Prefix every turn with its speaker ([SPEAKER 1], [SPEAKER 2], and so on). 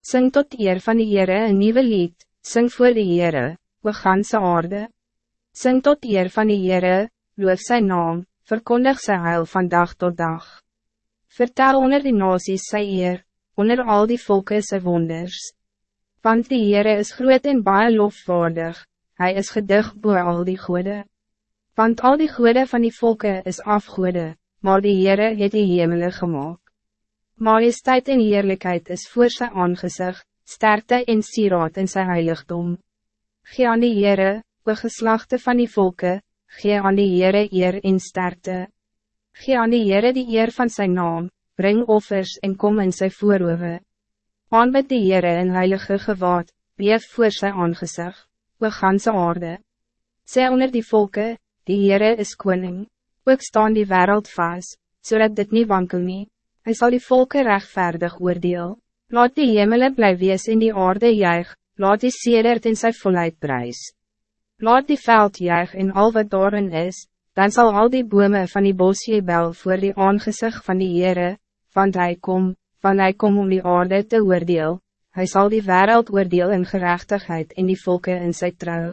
[SPEAKER 1] Sing tot eer van die Heere een nieuwe lied, sing voor die Heere, we ganse aarde. Sing tot eer van die Heere, loof sy naam, verkondig sy heil van dag tot dag. Vertel onder die nasies sy eer, onder al die volken sy wonders. Want die Heere is groot en baie lofwaardig, hij is gedig boor al die goede. Want al die goede van die volken is afgoede, maar die Heere het die hemele gemaakt. Majesteit en heerlijkheid is voor sy aangezicht, sterkte en sieraad in sy heiligdom. Gee aan die Heere, o geslachte van die volken, gee aan die Heere eer en sterkte. Gee aan die Heere die eer van zijn naam, breng offers en kom in sy voorhoewe. Aanbid die Heere in heilige gewaad, beef voor sy aangezicht, o ganse aarde. Sê onder die volken, die Heere is koning, ook staan die wereld vast, zodat dit niet wankel nie. Hij zal die volken rechtvaardig oordeel. Laat die hemelen blij wees in die aarde juig, laat die sedert in zijn volheid prijs. Laat die veld juig in al wat daarin is, dan zal al die bomen van die bos bel voor die aangezicht van die Heere, want hij kom, van hij kom om die aarde te oordeel, hij zal die wereld oordeel in gerechtigheid in die volken in zijn trouw.